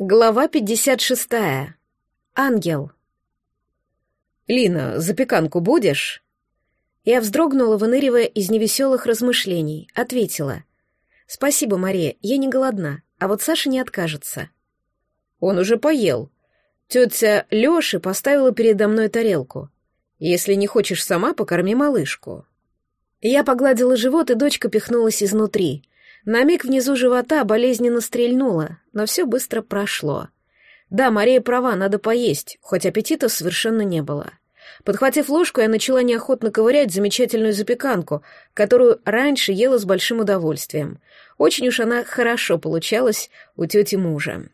Глава 56. Ангел. «Лина, запеканку будешь?» Я вздрогнула, выныривая из невеселых размышлений. Ответила. «Спасибо, Мария, я не голодна, а вот Саша не откажется». «Он уже поел. Тетя Лёши поставила передо мной тарелку. Если не хочешь сама, покорми малышку». Я погладила живот, и дочка пихнулась изнутри — на миг внизу живота болезненно стрельнуло, но все быстро прошло. Да, Мария права, надо поесть, хоть аппетита совершенно не было. Подхватив ложку, я начала неохотно ковырять замечательную запеканку, которую раньше ела с большим удовольствием. Очень уж она хорошо получалась у тети мужа.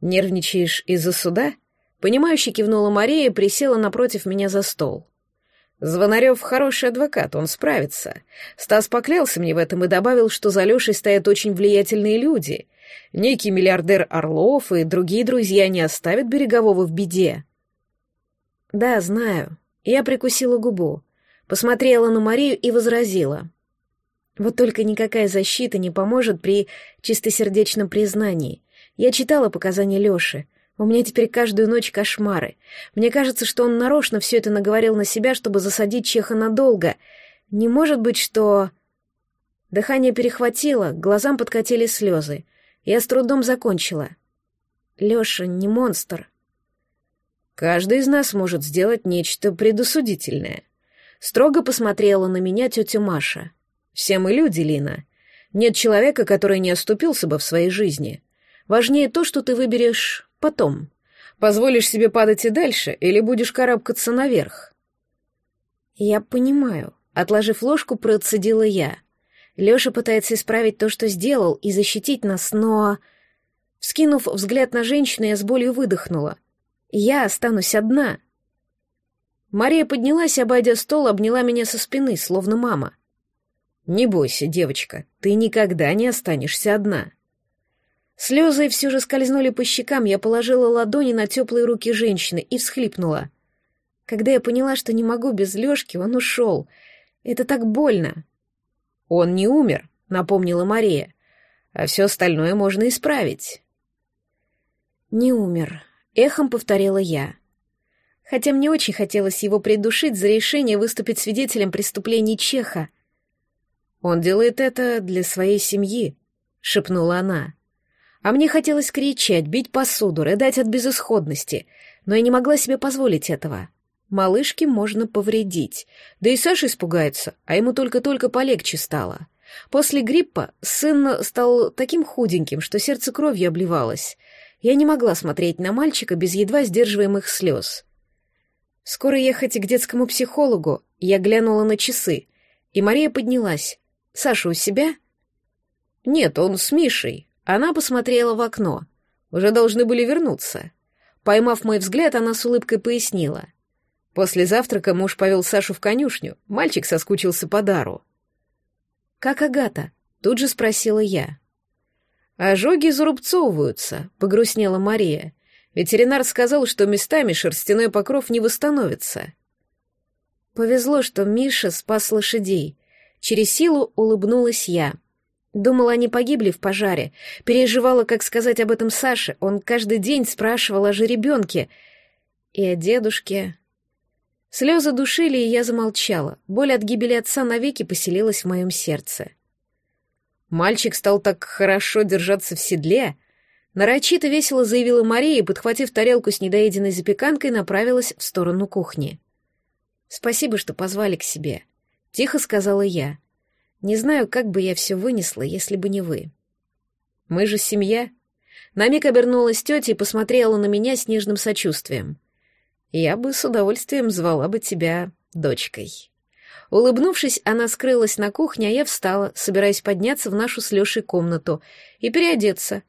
«Нервничаешь из-за суда?» Понимающе кивнула Мария и присела напротив меня за стол. Звонарев хороший адвокат, он справится. Стас поклялся мне в этом и добавил, что за Лешей стоят очень влиятельные люди. Некий миллиардер Орлов и другие друзья не оставят Берегового в беде. Да, знаю. Я прикусила губу, посмотрела на Марию и возразила. Вот только никакая защита не поможет при чистосердечном признании. Я читала показания Лёши. У меня теперь каждую ночь кошмары. Мне кажется, что он нарочно все это наговорил на себя, чтобы засадить Чеха надолго. Не может быть, что... Дыхание перехватило, глазам подкатили слезы. Я с трудом закончила. Леша не монстр. Каждый из нас может сделать нечто предусудительное. Строго посмотрела на меня тетя Маша. Все мы люди, Лина. Нет человека, который не оступился бы в своей жизни. Важнее то, что ты выберешь Потом. Позволишь себе падать и дальше, или будешь карабкаться наверх? Я понимаю. Отложив ложку, процедила я. Лёша пытается исправить то, что сделал, и защитить нас, но... Вскинув взгляд на женщину, я с болью выдохнула. Я останусь одна. Мария поднялась, обойдя стол, обняла меня со спины, словно мама. «Не бойся, девочка, ты никогда не останешься одна». Слезы все же скользнули по щекам, я положила ладони на теплые руки женщины и всхлипнула. Когда я поняла, что не могу без Лешки, он ушел. Это так больно. Он не умер, напомнила Мария, а все остальное можно исправить. Не умер, эхом повторила я. Хотя мне очень хотелось его придушить за решение выступить свидетелем преступлений Чеха. Он делает это для своей семьи, шепнула она. А мне хотелось кричать, бить посуду, рыдать от безысходности, но я не могла себе позволить этого. Малышке можно повредить. Да и Саша испугается, а ему только-только полегче стало. После гриппа сын стал таким худеньким, что сердце кровью обливалось. Я не могла смотреть на мальчика без едва сдерживаемых слез. Скоро ехать к детскому психологу, я глянула на часы, и Мария поднялась. «Саша у себя?» «Нет, он с Мишей», она посмотрела в окно. Уже должны были вернуться. Поймав мой взгляд, она с улыбкой пояснила. После завтрака муж повел Сашу в конюшню. Мальчик соскучился по дару. «Как Агата?» — тут же спросила я. «Ожоги зарубцовываются», — погрустнела Мария. Ветеринар сказал, что местами шерстяной покров не восстановится. Повезло, что Миша спас лошадей. Через силу улыбнулась я. Думала, они погибли в пожаре. Переживала, как сказать об этом Саше. Он каждый день спрашивал о жеребенке и о дедушке. Слезы душили, и я замолчала. Боль от гибели отца навеки поселилась в моем сердце. Мальчик стал так хорошо держаться в седле. Нарочито весело заявила Мария подхватив тарелку с недоеденной запеканкой, направилась в сторону кухни. «Спасибо, что позвали к себе», — тихо сказала я. Не знаю, как бы я все вынесла, если бы не вы. Мы же семья. На миг обернулась тетя и посмотрела на меня с нежным сочувствием. Я бы с удовольствием звала бы тебя дочкой. Улыбнувшись, она скрылась на кухне, а я встала, собираясь подняться в нашу с Лешей комнату и переодеться.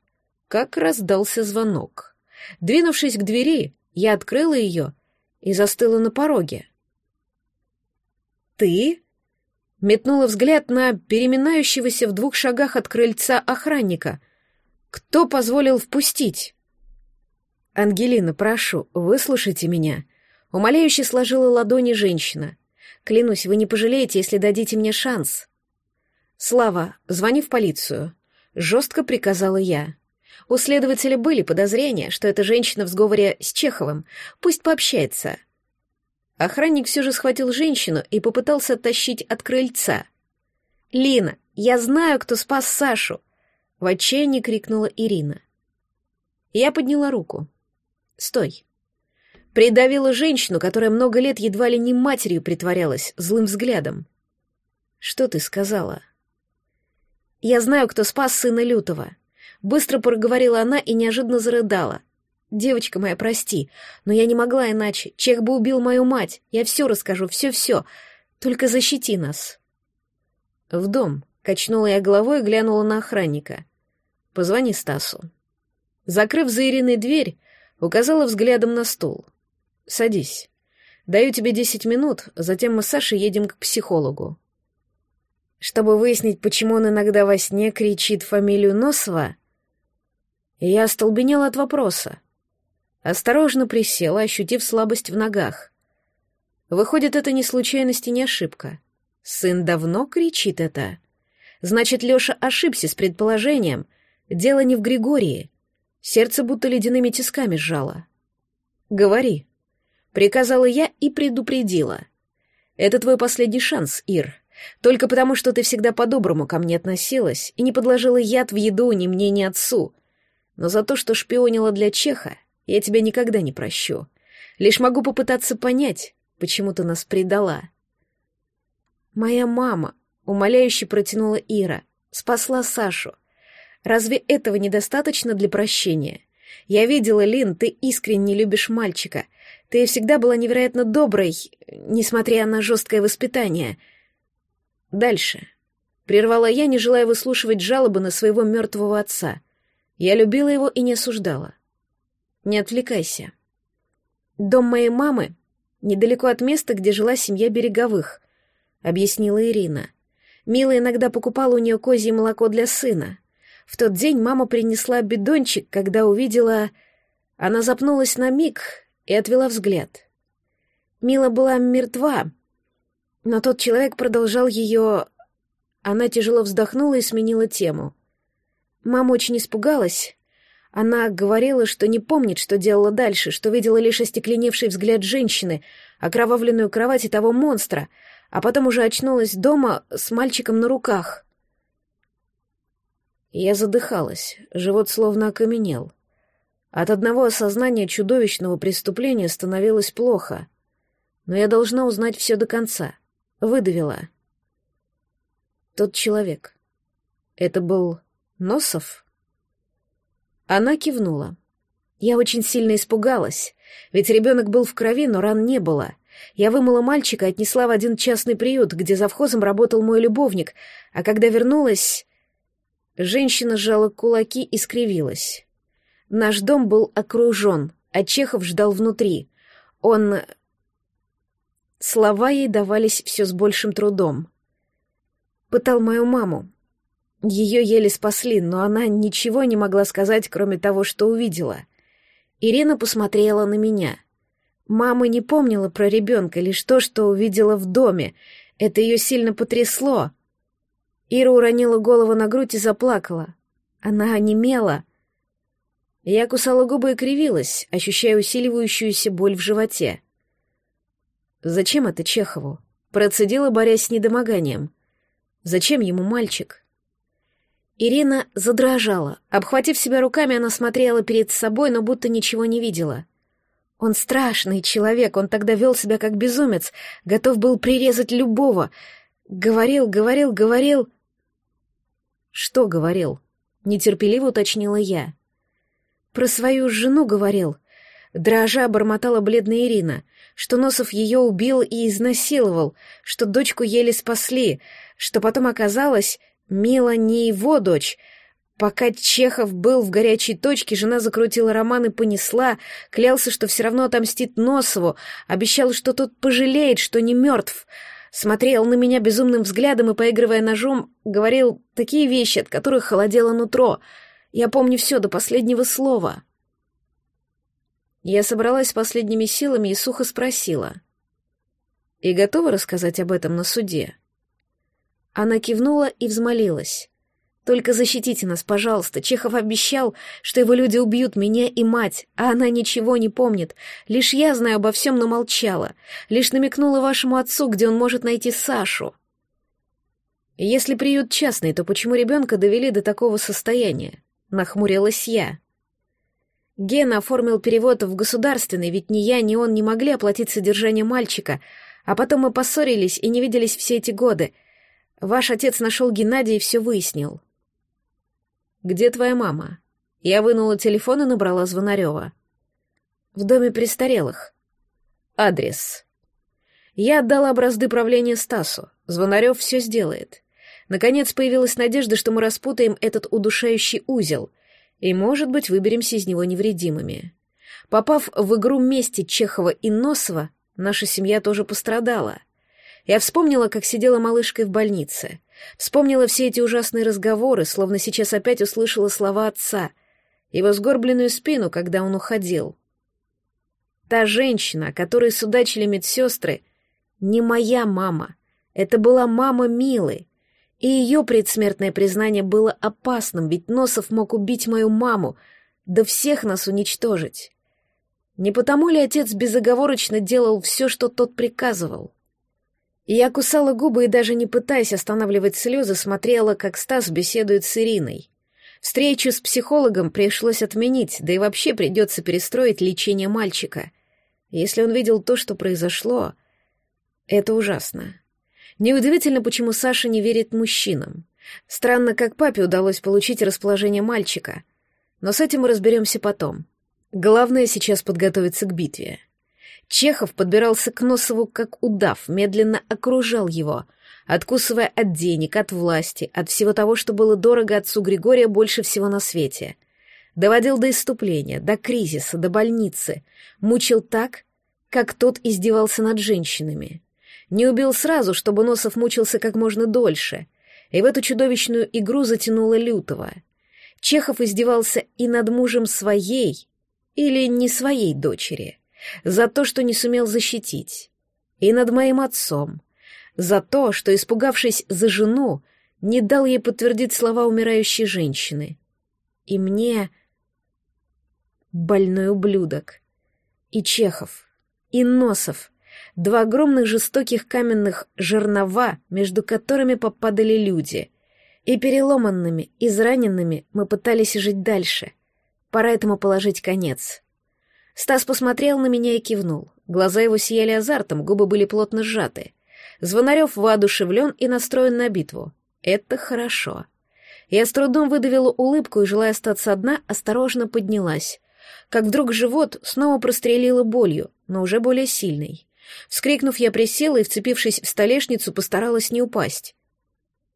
Как раздался звонок. Двинувшись к двери, я открыла ее и застыла на пороге. «Ты?» Метнула взгляд на переминающегося в двух шагах от крыльца охранника. «Кто позволил впустить?» «Ангелина, прошу, выслушайте меня». Умоляюще сложила ладони женщина. «Клянусь, вы не пожалеете, если дадите мне шанс». «Слава, звони в полицию», — жестко приказала я. У следователя были подозрения, что эта женщина в сговоре с Чеховым. Пусть пообщается. Охранник все же схватил женщину и попытался оттащить от крыльца. «Лина, я знаю, кто спас Сашу!» — в отчаянии крикнула Ирина. Я подняла руку. «Стой!» Придавила женщину, которая много лет едва ли не матерью притворялась, злым взглядом. «Что ты сказала?» «Я знаю, кто спас сына Лютого». Быстро проговорила она и неожиданно зарыдала. «Девочка моя, прости, но я не могла иначе. Чех бы убил мою мать. Я все расскажу, все-все. Только защити нас». «В дом», — качнула я головой и глянула на охранника. «Позвони Стасу». Закрыв за Ириной дверь, указала взглядом на стул. «Садись. Даю тебе десять минут, затем мы с Сашей едем к психологу чтобы выяснить, почему он иногда во сне кричит фамилию Носова, я остолбенела от вопроса. Осторожно присела, ощутив слабость в ногах. Выходит, это не случайность и не ошибка. Сын давно кричит это. Значит, Лёша ошибся с предположением. Дело не в Григории. Сердце будто ледяными тисками сжало. «Говори», — приказала я и предупредила. «Это твой последний шанс, Ир. Только потому, что ты всегда по-доброму ко мне относилась и не подложила яд в еду ни мне, ни отцу. Но за то, что шпионила для Чеха, я тебя никогда не прощу. Лишь могу попытаться понять, почему ты нас предала. Моя мама, умоляюще протянула Ира, спасла Сашу. Разве этого недостаточно для прощения? Я видела, Лин, ты искренне любишь мальчика. Ты всегда была невероятно доброй, несмотря на жесткое воспитание — Дальше. Прервала я, не желая выслушивать жалобы на своего мертвого отца. Я любила его и не осуждала. Не отвлекайся. Дом моей мамы недалеко от места, где жила семья Береговых, объяснила Ирина. Мила иногда покупала у нее козье молоко для сына. В тот день мама принесла бидончик, когда увидела... Она запнулась на миг и отвела взгляд. Мила была мертва, но тот человек продолжал ее... Она тяжело вздохнула и сменила тему. Мама очень испугалась. Она говорила, что не помнит, что делала дальше, что видела лишь остекленевший взгляд женщины, окровавленную кровать и того монстра, а потом уже очнулась дома с мальчиком на руках. Я задыхалась, живот словно окаменел. От одного осознания чудовищного преступления становилось плохо. Но я должна узнать все до конца — выдавила. Тот человек. Это был Носов? Она кивнула. Я очень сильно испугалась, ведь ребенок был в крови, но ран не было. Я вымыла мальчика и отнесла в один частный приют, где завхозом работал мой любовник, а когда вернулась... Женщина сжала кулаки и скривилась. Наш дом был окружен, а Чехов ждал внутри. Он Слова ей давались все с большим трудом. Пытал мою маму. Ее еле спасли, но она ничего не могла сказать, кроме того, что увидела. Ирина посмотрела на меня. Мама не помнила про ребенка, лишь то, что увидела в доме. Это ее сильно потрясло. Ира уронила голову на грудь и заплакала. Она онемела. Я кусала губы и кривилась, ощущая усиливающуюся боль в животе. Зачем это Чехову? Процедила, борясь с недомоганием. Зачем ему мальчик? Ирина задрожала. Обхватив себя руками, она смотрела перед собой, но будто ничего не видела. Он страшный человек, он тогда вел себя как безумец, готов был прирезать любого. Говорил, говорил, говорил... Что говорил? Нетерпеливо уточнила я. Про свою жену говорил. Дрожа бормотала бледная Ирина что Носов ее убил и изнасиловал, что дочку еле спасли, что потом оказалось, Мила не его дочь. Пока Чехов был в горячей точке, жена закрутила роман и понесла, клялся, что все равно отомстит Носову, обещал, что тот пожалеет, что не мертв. Смотрел на меня безумным взглядом и, поигрывая ножом, говорил такие вещи, от которых холодело нутро. Я помню все до последнего слова. Я собралась последними силами и сухо спросила. «И готова рассказать об этом на суде?» Она кивнула и взмолилась. Только защитите нас, пожалуйста. Чехов обещал, что его люди убьют меня и мать, а она ничего не помнит. Лишь я знаю обо всем, но молчала. Лишь намекнула вашему отцу, где он может найти Сашу. Если приют частный, то почему ребенка довели до такого состояния? Нахмурилась я. Гена оформил перевод в государственный, ведь ни я, ни он не могли оплатить содержание мальчика, а потом мы поссорились и не виделись все эти годы. Ваш отец нашел Геннадия и все выяснил. «Где твоя мама?» Я вынула телефон и набрала Звонарева. «В доме престарелых». «Адрес». Я отдала бразды правления Стасу. Звонарев все сделает. Наконец появилась надежда, что мы распутаем этот удушающий узел и, может быть, выберемся из него невредимыми. Попав в игру мести Чехова и Носова, наша семья тоже пострадала. Я вспомнила, как сидела малышкой в больнице. Вспомнила все эти ужасные разговоры, словно сейчас опять услышала слова отца, его сгорбленную спину, когда он уходил. Та женщина, о которой судачили медсестры, не моя мама. Это была мама Милы. И ее предсмертное признание было опасным, ведь Носов мог убить мою маму, да всех нас уничтожить. Не потому ли отец безоговорочно делал все, что тот приказывал? Я кусала губы и даже не пытаясь останавливать слезы, смотрела, как Стас беседует с Ириной. Встречу с психологом пришлось отменить, да и вообще придется перестроить лечение мальчика. Если он видел то, что произошло, это ужасно. Неудивительно, почему Саша не верит мужчинам. Странно, как папе удалось получить расположение мальчика. Но с этим мы разберемся потом. Главное сейчас подготовиться к битве. Чехов подбирался к Носову как удав, медленно окружал его, откусывая от денег, от власти, от всего того, что было дорого отцу Григория больше всего на свете. Доводил до иступления, до кризиса, до больницы, мучил так, как тот издевался над женщинами. Не убил сразу, чтобы Носов мучился как можно дольше, и в эту чудовищную игру затянуло лютого. Чехов издевался и над мужем своей или не своей дочери — за то, что не сумел защитить, и над моим отцом, за то, что, испугавшись за жену, не дал ей подтвердить слова умирающей женщины. И мне... Больной ублюдок. И Чехов, и Носов, два огромных жестоких каменных жернова, между которыми попадали люди. И переломанными, израненными мы пытались жить дальше. Пора этому положить конец. Стас посмотрел на меня и кивнул. Глаза его сияли азартом, губы были плотно сжаты. Звонарев воодушевлен и настроен на битву. Это хорошо. Я с трудом выдавила улыбку и, желая остаться одна, осторожно поднялась. Как вдруг живот снова прострелило болью, но уже более сильной. Вскрикнув, я присела и, вцепившись в столешницу, постаралась не упасть.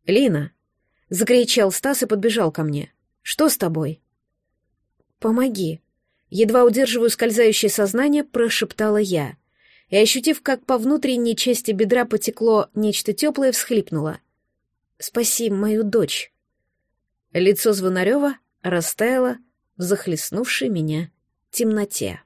«Лина!» — закричал Стас и подбежал ко мне. «Что с тобой?» «Помоги!» Едва удерживаю скользающее сознание, прошептала я. И, ощутив, как по внутренней части бедра потекло нечто теплое, всхлипнула. «Спаси мою дочь». Лицо Звонарева растаяло в захлестнувшей меня темноте.